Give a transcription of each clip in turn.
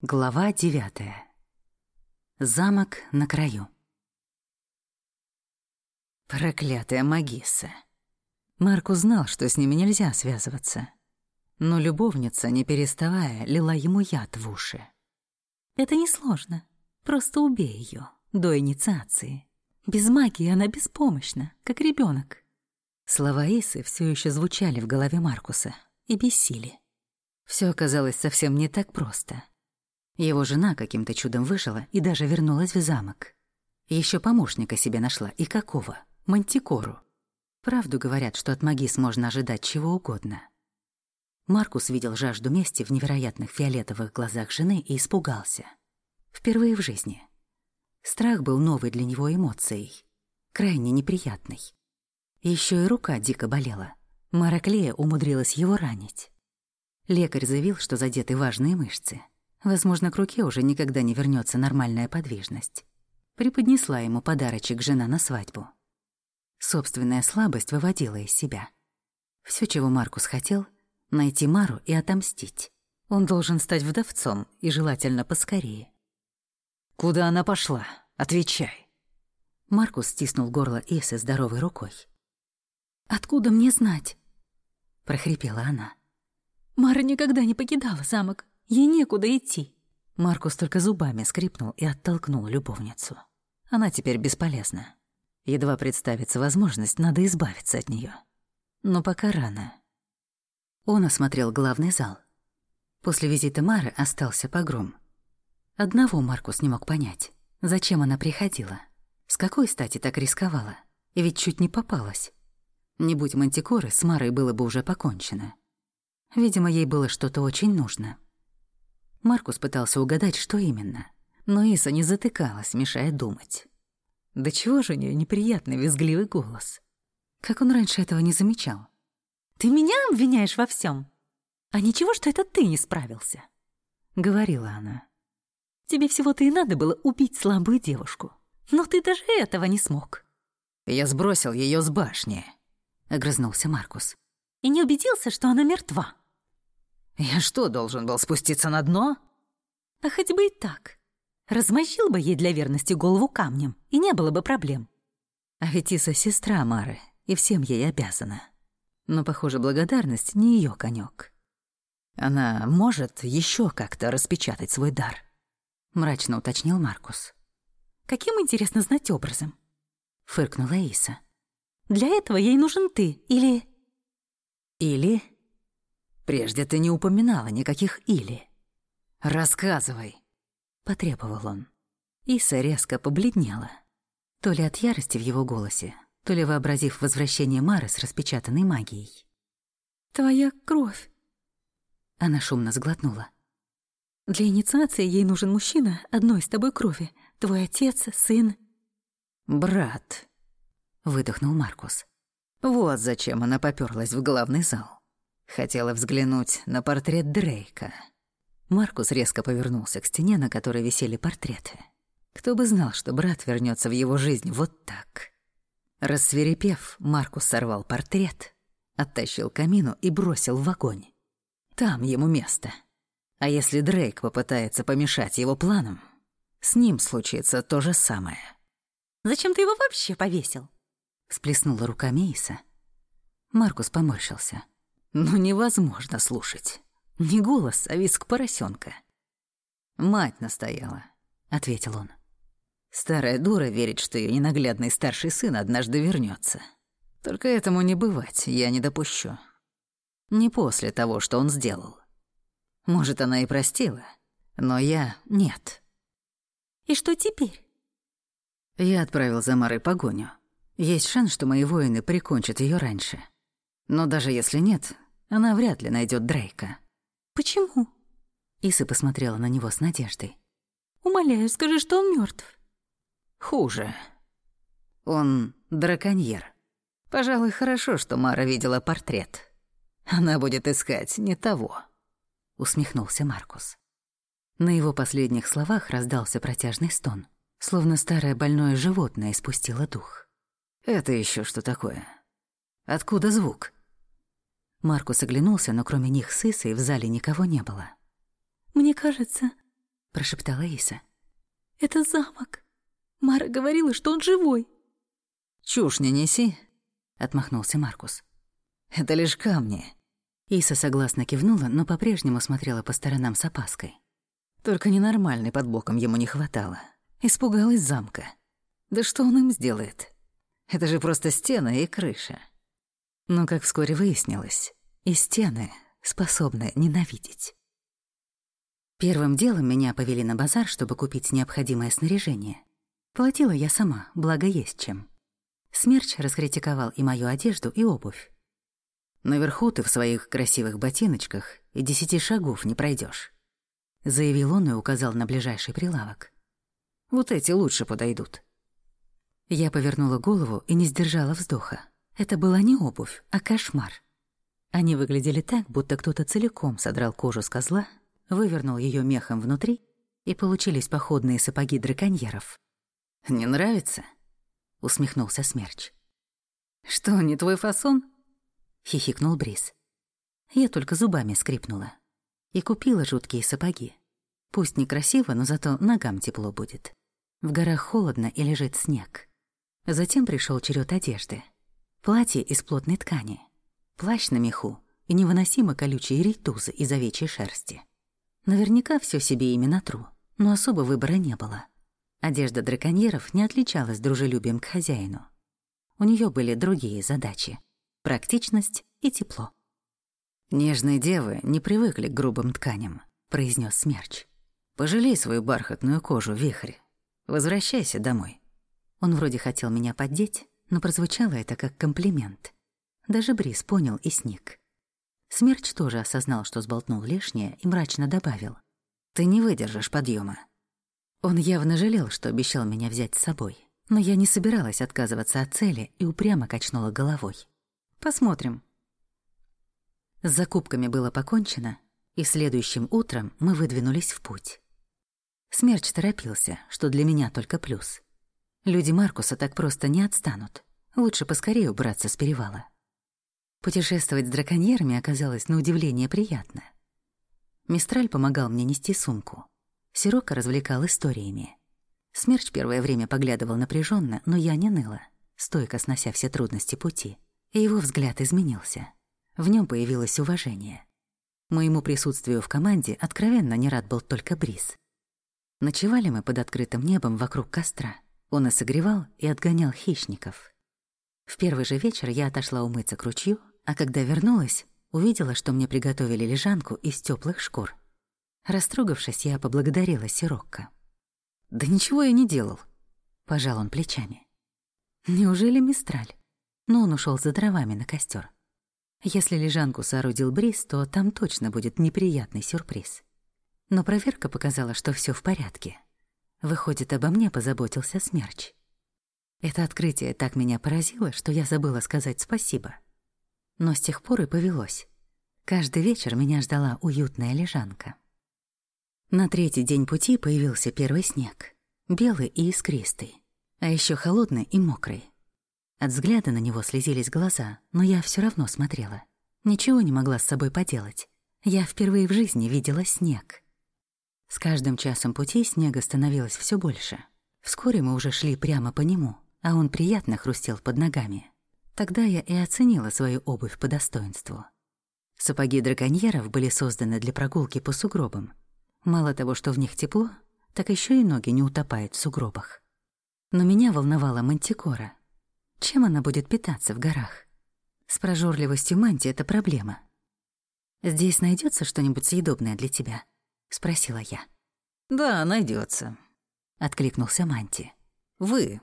Глава девятая. Замок на краю. Проклятая Магисса. Марк узнал, что с ними нельзя связываться. Но любовница, не переставая, лила ему яд в уши. «Это несложно. Просто убей ее до инициации. Без магии она беспомощна, как ребенок. Слова Исы все еще звучали в голове Маркуса и бессили. Все оказалось совсем не так просто — его жена каким-то чудом выжила и даже вернулась в замок. Еще помощника себе нашла. И какого? Мантикору. Правду говорят, что от Магис можно ожидать чего угодно. Маркус видел жажду мести в невероятных фиолетовых глазах жены и испугался. Впервые в жизни. Страх был новой для него эмоцией. Крайне неприятной. Еще и рука дико болела. Мараклея умудрилась его ранить. Лекарь заявил, что задеты важные мышцы — Возможно, к руке уже никогда не вернется нормальная подвижность. Преподнесла ему подарочек жена на свадьбу. Собственная слабость выводила из себя. Все, чего Маркус хотел — найти Мару и отомстить. Он должен стать вдовцом, и желательно поскорее. «Куда она пошла? Отвечай!» Маркус стиснул горло Исы здоровой рукой. «Откуда мне знать?» — прохрипела она. «Мара никогда не покидала замок. Ей некуда идти. Маркус только зубами скрипнул и оттолкнул любовницу. Она теперь бесполезна. Едва представится возможность, надо избавиться от нее. Но пока рано. Он осмотрел главный зал. После визита Мары остался погром. Одного Маркус не мог понять. Зачем она приходила? С какой стати так рисковала? И ведь чуть не попалась. Не будь мантикоры, с Марой было бы уже покончено. Видимо, ей было что-то очень нужно. Маркус пытался угадать, что именно. Но Иса не затыкалась, мешая думать. Да чего же у нее неприятный визгливый голос? Как он раньше этого не замечал? «Ты меня обвиняешь во всем? А ничего, что это ты не справился?» — говорила она. «Тебе всего-то и надо было убить слабую девушку. Но ты даже этого не смог». «Я сбросил ее с башни», — огрызнулся Маркус. «И не убедился, что она мертва». Я что, должен был спуститься на дно? А хоть бы и так. Размочил бы ей для верности голову камнем, и не было бы проблем. А ведь Иса сестра Мары, и всем ей обязана. Но, похоже, благодарность не ее конек. Она может еще как-то распечатать свой дар, мрачно уточнил Маркус. Каким интересно знать образом? Фыркнула Иса. Для этого ей нужен ты, или... Или Прежде ты не упоминала никаких «или». «Рассказывай», — потребовал он. Иса резко побледнела. То ли от ярости в его голосе, то ли вообразив возвращение Мары с распечатанной магией. «Твоя кровь!» Она шумно сглотнула. «Для инициации ей нужен мужчина одной с тобой крови. Твой отец, сын...» «Брат», — выдохнул Маркус. Вот зачем она попёрлась в главный зал. Хотела взглянуть на портрет Дрейка. Маркус резко повернулся к стене, на которой висели портреты. Кто бы знал, что брат вернется в его жизнь вот так. Рассверепев, Маркус сорвал портрет, оттащил камину и бросил в огонь. Там ему место. А если Дрейк попытается помешать его планам, с ним случится то же самое. «Зачем ты его вообще повесил?» — всплеснула руками Иса. Маркус поморщился. Ну невозможно слушать. Не голос, а виск поросенка. «Мать настояла», — ответил он. «Старая дура верит, что ее ненаглядный старший сын однажды вернется. Только этому не бывать, я не допущу. Не после того, что он сделал. Может, она и простила, но я — нет». «И что теперь?» Я отправил за Марой погоню. Есть шанс, что мои воины прикончат ее раньше. Но даже если нет, она вряд ли найдет Дрейка. «Почему?» Иса посмотрела на него с надеждой. «Умоляю, скажи, что он мертв. «Хуже. Он драконьер. Пожалуй, хорошо, что Мара видела портрет. Она будет искать не того», — усмехнулся Маркус. На его последних словах раздался протяжный стон, словно старое больное животное испустило дух. «Это еще что такое? Откуда звук?» Маркус оглянулся, но кроме них с Исой в зале никого не было. «Мне кажется, прошептала Иса. «Это замок. Мара говорила, что он живой». «Чушь не неси», — отмахнулся Маркус. «Это лишь камни». Иса согласно кивнула, но по-прежнему смотрела по сторонам с опаской. Только ненормальной под боком ему не хватало. Испугалась замка. Да что он им сделает? Это же просто стены и крыша. Но, как вскоре выяснилось, и стены способны ненавидеть. Первым делом меня повели на базар, чтобы купить необходимое снаряжение. Платила я сама, благо есть чем. Смерч раскритиковал и мою одежду, и обувь. «Наверху ты в своих красивых ботиночках и десяти шагов не пройдешь, заявил он и указал на ближайший прилавок. «Вот эти лучше подойдут». Я повернула голову и не сдержала вздоха. Это была не обувь, а кошмар. Они выглядели так, будто кто-то целиком содрал кожу с козла, вывернул ее мехом внутри, и получились походные сапоги драконьеров. «Не нравится?» — усмехнулся Смерч. «Что, не твой фасон?» — хихикнул Брис. Я только зубами скрипнула. И купила жуткие сапоги. Пусть некрасиво, но зато ногам тепло будет. В горах холодно и лежит снег. Затем пришел черед одежды — Платье из плотной ткани, плащ на меху и невыносимо колючие рейтузы из овечьей шерсти. Наверняка все себе ими натру, но особо выбора не было. Одежда драконьеров не отличалась дружелюбием к хозяину. У нее были другие задачи — практичность и тепло. «Нежные девы не привыкли к грубым тканям», — произнес Смерч. «Пожалей свою бархатную кожу, вихрь. Возвращайся домой». Он вроде хотел меня поддеть, но прозвучало это как комплимент. Даже Брис понял и сник. Смерч тоже осознал, что сболтнул лишнее, и мрачно добавил. «Ты не выдержишь подъема. Он явно жалел, что обещал меня взять с собой, но я не собиралась отказываться от цели и упрямо качнула головой. «Посмотрим». С закупками было покончено, и следующим утром мы выдвинулись в путь. Смерч торопился, что для меня только плюс — Люди Маркуса так просто не отстанут. Лучше поскорее убраться с перевала. Путешествовать с драконьерами оказалось на удивление приятно. Мистраль помогал мне нести сумку. Сирока развлекал историями. Смерч первое время поглядывал напряженно, но я не ныла, стойко снося все трудности пути. И его взгляд изменился. В нем появилось уважение. Моему присутствию в команде откровенно не рад был только Бриз. Ночевали мы под открытым небом вокруг костра — он и согревал, и отгонял хищников. В первый же вечер я отошла умыться к ручью, а когда вернулась, увидела, что мне приготовили лежанку из теплых шкур. Растрогавшись, я поблагодарила Сирокко. «Да ничего я не делал», — пожал он плечами. «Неужели Мистраль?» Но он ушел за дровами на костер. Если лежанку соорудил Брис, то там точно будет неприятный сюрприз. Но проверка показала, что все в порядке. Выходит, обо мне позаботился Смерч. Это открытие так меня поразило, что я забыла сказать спасибо. Но с тех пор и повелось. Каждый вечер меня ждала уютная лежанка. На третий день пути появился первый снег. Белый и искристый. А еще холодный и мокрый. От взгляда на него слезились глаза, но я все равно смотрела. Ничего не могла с собой поделать. Я впервые в жизни видела снег. С каждым часом пути снега становилось все больше. Вскоре мы уже шли прямо по нему, а он приятно хрустел под ногами. Тогда я и оценила свою обувь по достоинству. Сапоги драконьеров были созданы для прогулки по сугробам. Мало того, что в них тепло, так еще и ноги не утопают в сугробах. Но меня волновала мантикора. Чем она будет питаться в горах? С прожорливостью манти это проблема. Здесь найдется что-нибудь съедобное для тебя —— спросила я. «Да, найдется, откликнулся Манти. «Вы».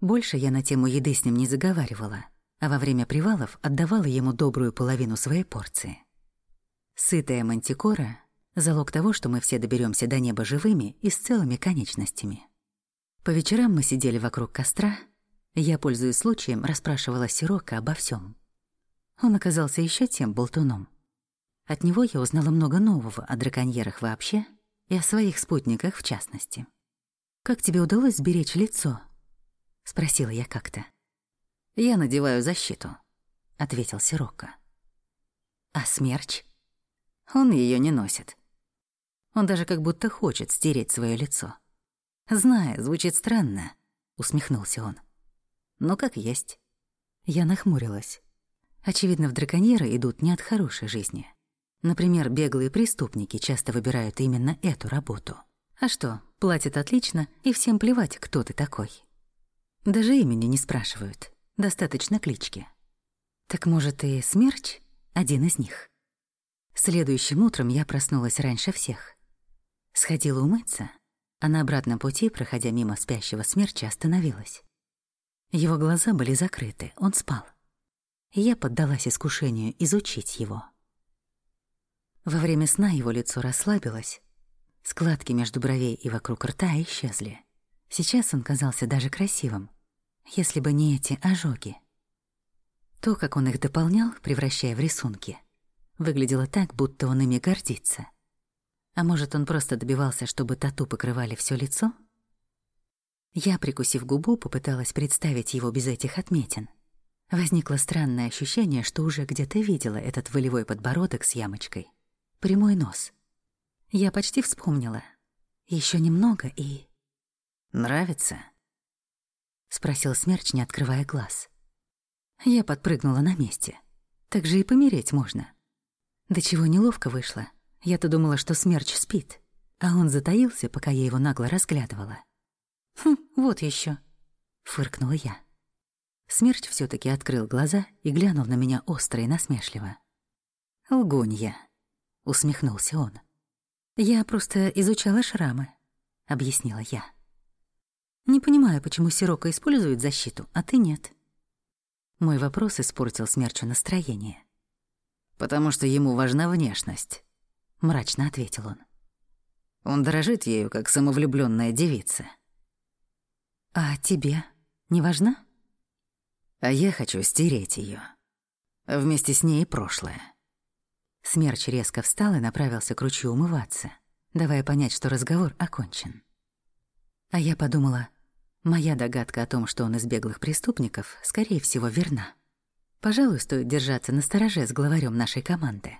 Больше я на тему еды с ним не заговаривала, а во время привалов отдавала ему добрую половину своей порции. Сытая мантикора — залог того, что мы все доберемся до неба живыми и с целыми конечностями. По вечерам мы сидели вокруг костра, я, пользуясь случаем, расспрашивала Сирока обо всем. Он оказался еще тем болтуном, от него я узнала много нового о драконьерах вообще и о своих спутниках в частности. «Как тебе удалось сберечь лицо?» — спросила я как-то. «Я надеваю защиту», — ответил Сирокко. «А смерч?» «Он ее не носит». Он даже как будто хочет стереть свое лицо. «Знаю, звучит странно», — усмехнулся он. «Но как есть». Я нахмурилась. Очевидно, в драконьеры идут не от хорошей жизни. Например, беглые преступники часто выбирают именно эту работу. А что, платят отлично, и всем плевать, кто ты такой. Даже имени не спрашивают, достаточно клички. Так может и Смерч один из них? Следующим утром я проснулась раньше всех. Сходила умыться, а на обратном пути, проходя мимо спящего Смерча, остановилась. Его глаза были закрыты, он спал. Я поддалась искушению изучить его. Во время сна его лицо расслабилось, складки между бровей и вокруг рта исчезли. Сейчас он казался даже красивым, если бы не эти ожоги. То, как он их дополнял, превращая в рисунки, выглядело так, будто он ими гордится. А может, он просто добивался, чтобы тату покрывали все лицо? Я, прикусив губу, попыталась представить его без этих отметин. Возникло странное ощущение, что уже где-то видела этот волевой подбородок с ямочкой прямой нос. Я почти вспомнила. Еще немного и... «Нравится?» — спросил Смерч, не открывая глаз. Я подпрыгнула на месте. Так же и помереть можно. До чего неловко вышло. Я-то думала, что Смерч спит, а он затаился, пока я его нагло разглядывала. «Хм, вот еще, фыркнула я. Смерч все таки открыл глаза и глянул на меня остро и насмешливо. «Лгунья», — усмехнулся он. «Я просто изучала шрамы», — объяснила я. «Не понимаю, почему Сирока использует защиту, а ты нет». Мой вопрос испортил смерчу настроение. «Потому что ему важна внешность», — мрачно ответил он. «Он дорожит ею, как самовлюбленная девица». «А тебе не важна?» «А я хочу стереть ее, Вместе с ней прошлое». Смерч резко встал и направился к ручью умываться, давая понять, что разговор окончен. А я подумала, моя догадка о том, что он из беглых преступников, скорее всего, верна. Пожалуй, стоит держаться на стороже с главарем нашей команды.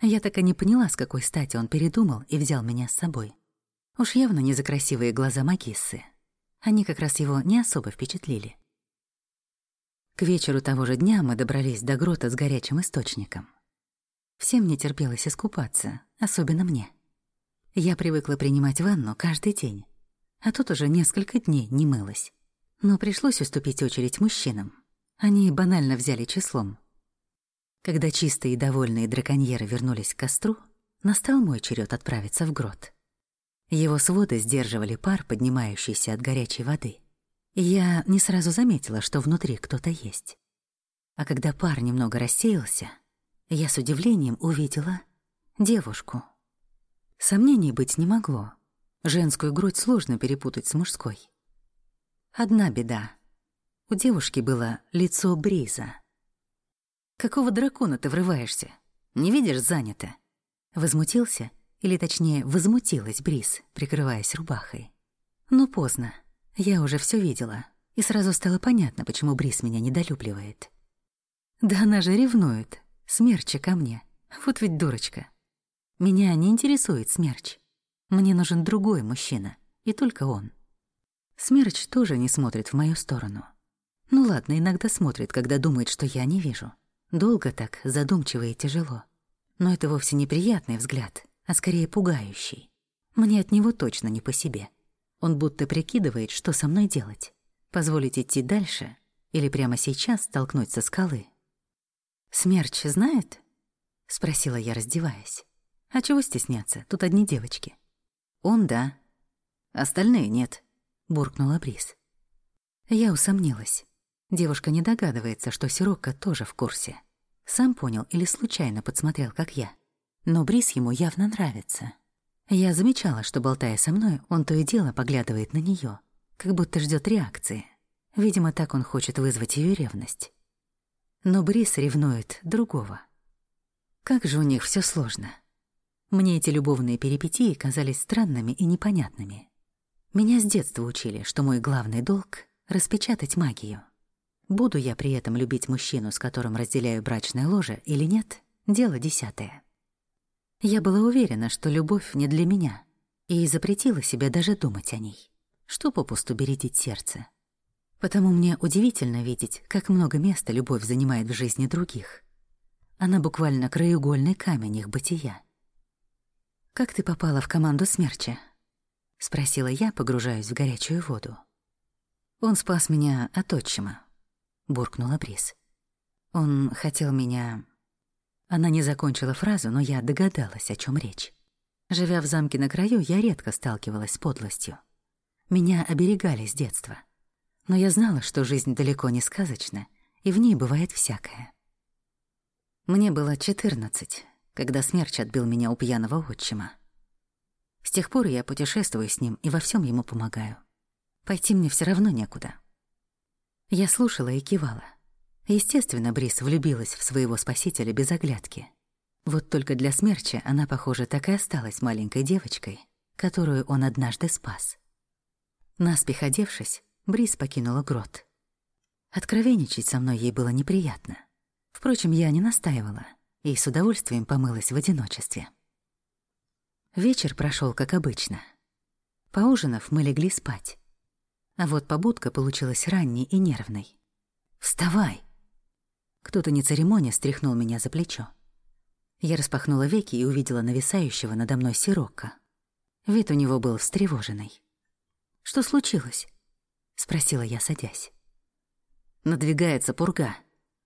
Я так и не поняла, с какой стати он передумал и взял меня с собой. Уж явно не за красивые глаза Магиссы. Они как раз его не особо впечатлили. К вечеру того же дня мы добрались до грота с горячим источником — Всем не терпелось искупаться, особенно мне. Я привыкла принимать ванну каждый день, а тут уже несколько дней не мылась. Но пришлось уступить очередь мужчинам. Они банально взяли числом. Когда чистые и довольные драконьеры вернулись к костру, настал мой черед отправиться в грот. Его своды сдерживали пар, поднимающийся от горячей воды. И я не сразу заметила, что внутри кто-то есть. А когда пар немного рассеялся, я с удивлением увидела девушку. Сомнений быть не могло. Женскую грудь сложно перепутать с мужской. Одна беда. У девушки было лицо Бриза. «Какого дракона ты врываешься? Не видишь, занято?» Возмутился, или точнее, возмутилась Бриз, прикрываясь рубахой. Но поздно. Я уже все видела, и сразу стало понятно, почему Бриз меня недолюбливает. Да она же ревнует, Смерча ко мне. Вот ведь дурочка. Меня не интересует Смерч. Мне нужен другой мужчина, и только он. Смерч тоже не смотрит в мою сторону. Ну ладно, иногда смотрит, когда думает, что я не вижу. Долго так, задумчиво и тяжело. Но это вовсе не приятный взгляд, а скорее пугающий. Мне от него точно не по себе. Он будто прикидывает, что со мной делать. Позволить идти дальше или прямо сейчас столкнуть со скалы. «Смерч знает?» — спросила я, раздеваясь. «А чего стесняться? Тут одни девочки». «Он — да. Остальные — нет», — буркнула Брис. Я усомнилась. Девушка не догадывается, что Сирока тоже в курсе. Сам понял или случайно подсмотрел, как я. Но Брис ему явно нравится. Я замечала, что, болтая со мной, он то и дело поглядывает на нее, как будто ждет реакции. Видимо, так он хочет вызвать ее ревность. Но Брис ревнует другого. Как же у них все сложно. Мне эти любовные перипетии казались странными и непонятными. Меня с детства учили, что мой главный долг — распечатать магию. Буду я при этом любить мужчину, с которым разделяю брачное ложе, или нет — дело десятое. Я была уверена, что любовь не для меня, и запретила себе даже думать о ней. Что попусту бередить сердце. Потому мне удивительно видеть, как много места любовь занимает в жизни других. Она буквально краеугольный камень их бытия. «Как ты попала в команду смерча?» — спросила я, погружаясь в горячую воду. «Он спас меня от отчима», — буркнула Брис. «Он хотел меня она не закончила фразу, но я догадалась, о чем речь. Живя в замке на краю, я редко сталкивалась с подлостью. Меня оберегали с детства. Но я знала, что жизнь далеко не сказочна, и в ней бывает всякое. Мне было 14, когда смерч отбил меня у пьяного отчима. С тех пор я путешествую с ним и во всем ему помогаю. Пойти мне все равно некуда. Я слушала и кивала. Естественно, Брис влюбилась в своего спасителя без оглядки. Вот только для смерча она, похоже, так и осталась маленькой девочкой, которую он однажды спас. Наспех одевшись, Брис покинула грот. Откровенничать со мной ей было неприятно. Впрочем, я не настаивала и с удовольствием помылась в одиночестве. Вечер прошел как обычно. Поужинав, мы легли спать. А вот побудка получилась ранней и нервной. «Вставай!» Кто-то не церемония стряхнул меня за плечо. Я распахнула веки и увидела нависающего надо мной сирока. Вид у него был встревоженный. «Что случилось?» — спросила я, садясь. «Надвигается пурга.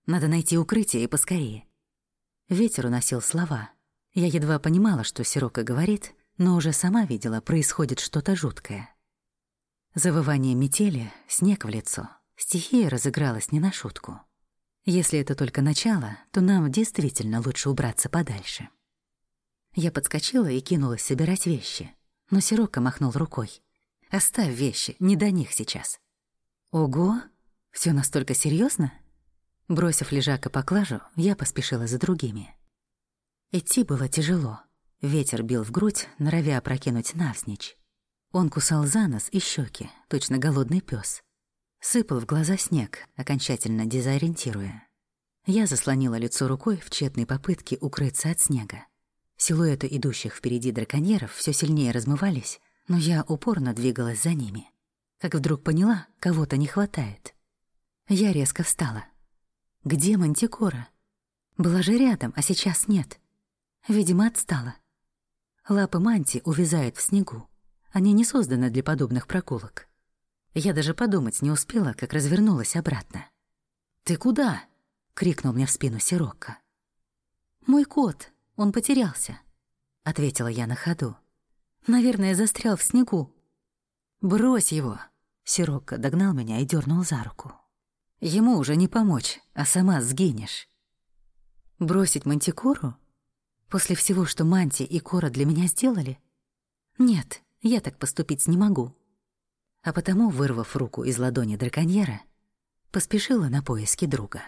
Надо найти укрытие и поскорее». Ветер уносил слова. Я едва понимала, что Сирока говорит, но уже сама видела, происходит что-то жуткое. Завывание метели, снег в лицо. Стихия разыгралась не на шутку. Если это только начало, то нам действительно лучше убраться подальше. Я подскочила и кинулась собирать вещи, но Сирока махнул рукой. «Оставь вещи, не до них сейчас». «Ого! все настолько серьезно? Бросив лежака по клажу, я поспешила за другими. Идти было тяжело. Ветер бил в грудь, норовя опрокинуть навзничь. Он кусал за нос и щеки, точно голодный пес. Сыпал в глаза снег, окончательно дезориентируя. Я заслонила лицо рукой в тщетной попытке укрыться от снега. Силуэты идущих впереди драконьеров все сильнее размывались, но я упорно двигалась за ними. Как вдруг поняла, кого-то не хватает. Я резко встала. Где Мантикора? Была же рядом, а сейчас нет. Видимо, отстала. Лапы Манти увязают в снегу. Они не созданы для подобных прогулок. Я даже подумать не успела, как развернулась обратно. «Ты куда?» — крикнул мне в спину Сирокко. «Мой кот, он потерялся», — ответила я на ходу. «Наверное, застрял в снегу». «Брось его!» — Сирокко догнал меня и дернул за руку. «Ему уже не помочь, а сама сгинешь». «Бросить мантикору? После всего, что Манти и Кора для меня сделали? Нет, я так поступить не могу» а потому, вырвав руку из ладони драконьера, поспешила на поиски друга.